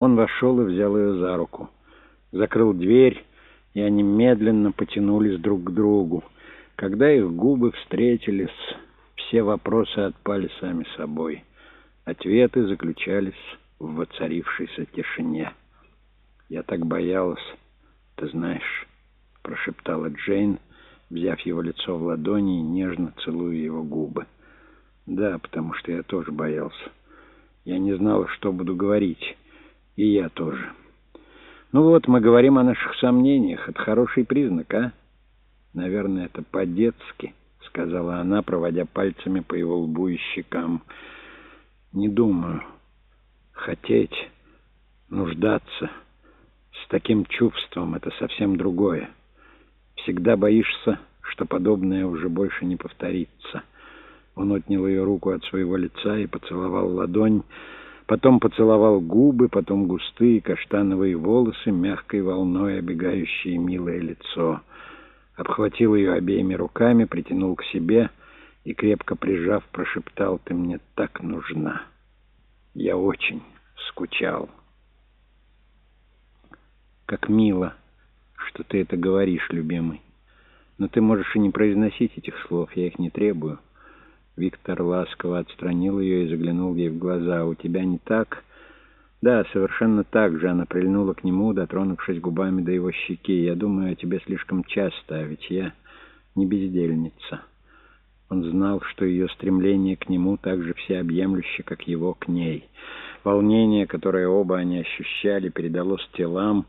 Он вошел и взял ее за руку. Закрыл дверь, и они медленно потянулись друг к другу. Когда их губы встретились, все вопросы отпали сами собой. Ответы заключались в воцарившейся тишине. «Я так боялась, ты знаешь», — прошептала Джейн, взяв его лицо в ладони и нежно целуя его губы. «Да, потому что я тоже боялся. Я не знала, что буду говорить». И я тоже. Ну вот, мы говорим о наших сомнениях. Это хороший признак, а? Наверное, это по-детски, сказала она, проводя пальцами по его лбу и щекам. Не думаю. Хотеть, нуждаться с таким чувством — это совсем другое. Всегда боишься, что подобное уже больше не повторится. Он отнял ее руку от своего лица и поцеловал ладонь, Потом поцеловал губы, потом густые каштановые волосы, мягкой волной обегающие милое лицо. Обхватил ее обеими руками, притянул к себе и, крепко прижав, прошептал, «Ты мне так нужна! Я очень скучал!» «Как мило, что ты это говоришь, любимый! Но ты можешь и не произносить этих слов, я их не требую». Виктор ласково отстранил ее и заглянул ей в глаза. «У тебя не так?» «Да, совершенно так же». Она прильнула к нему, дотронувшись губами до его щеки. «Я думаю о тебе слишком часто, а ведь я не бездельница». Он знал, что ее стремление к нему так же всеобъемлюще, как его к ней. Волнение, которое оба они ощущали, передалось телам,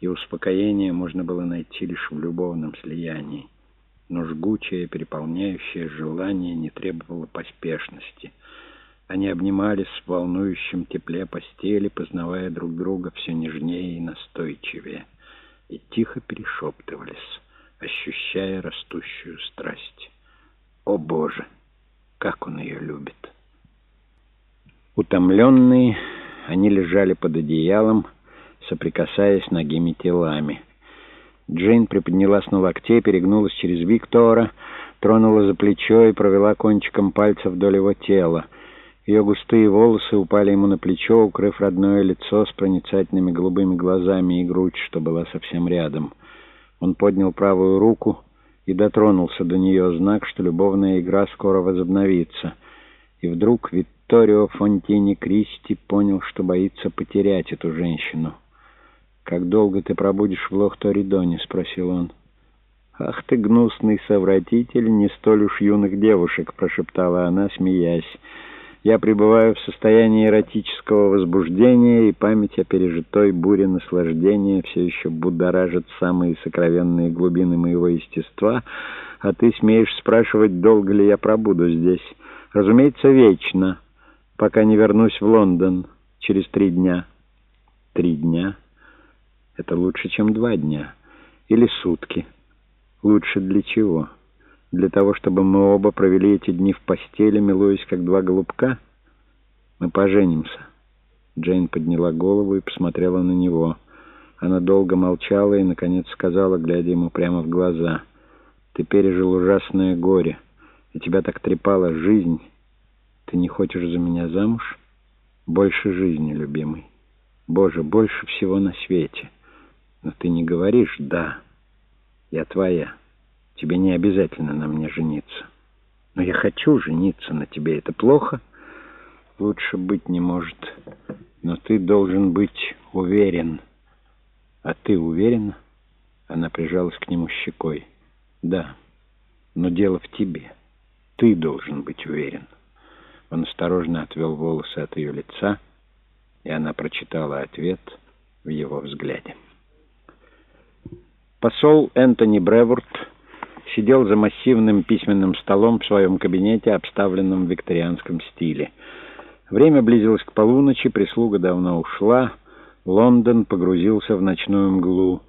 и успокоение можно было найти лишь в любовном слиянии но жгучее, переполняющее желание не требовало поспешности. Они обнимались в волнующем тепле постели, познавая друг друга все нежнее и настойчивее, и тихо перешептывались, ощущая растущую страсть. О, Боже! Как он ее любит! Утомленные, они лежали под одеялом, соприкасаясь ногими телами — Джейн приподнялась на локте, перегнулась через Виктора, тронула за плечо и провела кончиком пальца вдоль его тела. Ее густые волосы упали ему на плечо, укрыв родное лицо с проницательными голубыми глазами и грудь, что была совсем рядом. Он поднял правую руку и дотронулся до нее, знак, что любовная игра скоро возобновится. И вдруг Витторио Фонтини Кристи понял, что боится потерять эту женщину. «Как долго ты пробудешь в Лохторидоне?» — спросил он. «Ах ты, гнусный совратитель, не столь уж юных девушек!» — прошептала она, смеясь. «Я пребываю в состоянии эротического возбуждения, и память о пережитой буре наслаждения все еще будоражит самые сокровенные глубины моего естества, а ты смеешь спрашивать, долго ли я пробуду здесь? Разумеется, вечно, пока не вернусь в Лондон через три дня». «Три дня?» Это лучше, чем два дня. Или сутки. Лучше для чего? Для того, чтобы мы оба провели эти дни в постели, милуясь, как два голубка? Мы поженимся. Джейн подняла голову и посмотрела на него. Она долго молчала и, наконец, сказала, глядя ему прямо в глаза. «Ты пережил ужасное горе, и тебя так трепала жизнь. Ты не хочешь за меня замуж? Больше жизни, любимый. Боже, больше всего на свете». Ты не говоришь «да». Я твоя. Тебе не обязательно на мне жениться. Но я хочу жениться на тебе. Это плохо? Лучше быть не может. Но ты должен быть уверен. А ты уверена? Она прижалась к нему щекой. Да, но дело в тебе. Ты должен быть уверен. Он осторожно отвел волосы от ее лица, и она прочитала ответ в его взгляде. Посол Энтони Бреворт сидел за массивным письменным столом в своем кабинете, обставленном в викторианском стиле. Время близилось к полуночи, прислуга давно ушла, Лондон погрузился в ночную мглу.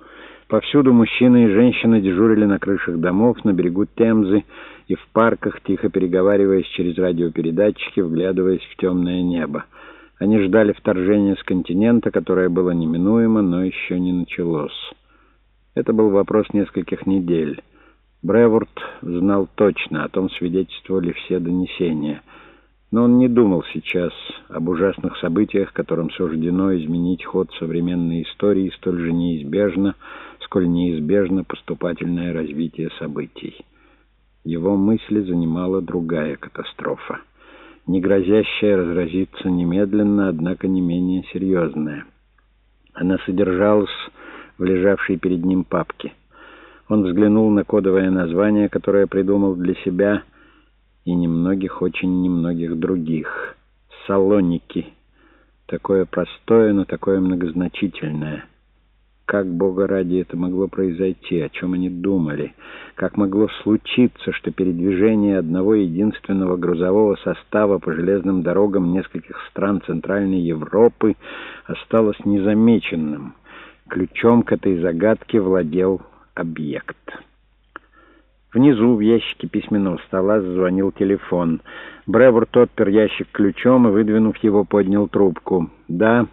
Повсюду мужчины и женщины дежурили на крышах домов, на берегу Темзы и в парках, тихо переговариваясь через радиопередатчики, вглядываясь в темное небо. Они ждали вторжения с континента, которое было неминуемо, но еще не началось. Это был вопрос нескольких недель. Бреворд знал точно, о том свидетельствовали все донесения. Но он не думал сейчас об ужасных событиях, которым суждено изменить ход современной истории столь же неизбежно, сколь неизбежно поступательное развитие событий. Его мысли занимала другая катастрофа, не грозящая разразиться немедленно, однако не менее серьезная. Она содержалась в лежавшей перед ним папке. Он взглянул на кодовое название, которое придумал для себя — и немногих, очень немногих других. Салоники. Такое простое, но такое многозначительное. Как, Бога ради, это могло произойти? О чем они думали? Как могло случиться, что передвижение одного единственного грузового состава по железным дорогам нескольких стран Центральной Европы осталось незамеченным? Ключом к этой загадке владел объект. Внизу в ящике письменного стола зазвонил телефон. Бреворт отпер ящик ключом и, выдвинув его, поднял трубку. «Да».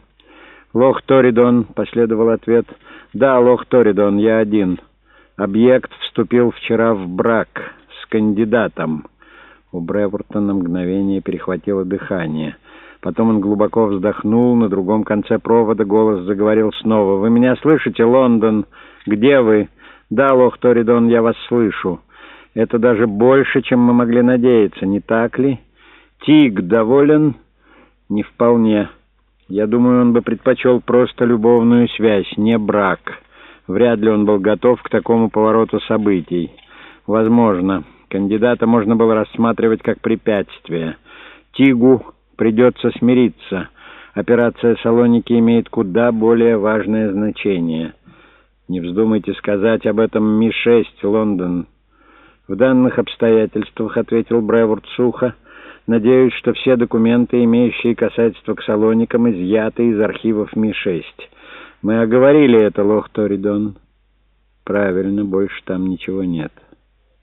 «Лох Торидон», — последовал ответ. «Да, Лох Торидон, я один. Объект вступил вчера в брак с кандидатом». У Бреворта на мгновение перехватило дыхание. Потом он глубоко вздохнул. На другом конце провода голос заговорил снова. «Вы меня слышите, Лондон? Где вы?» «Да, Лох Торидон, я вас слышу». Это даже больше, чем мы могли надеяться, не так ли? Тиг доволен? Не вполне. Я думаю, он бы предпочел просто любовную связь, не брак. Вряд ли он был готов к такому повороту событий. Возможно, кандидата можно было рассматривать как препятствие. Тигу придется смириться. Операция «Салоники» имеет куда более важное значение. Не вздумайте сказать об этом Ми-6, Лондон. «В данных обстоятельствах», — ответил Бреворд сухо, — «надеюсь, что все документы, имеющие касательство к салоникам, изъяты из архивов Ми-6. Мы оговорили это, Лох Торидон». «Правильно, больше там ничего нет».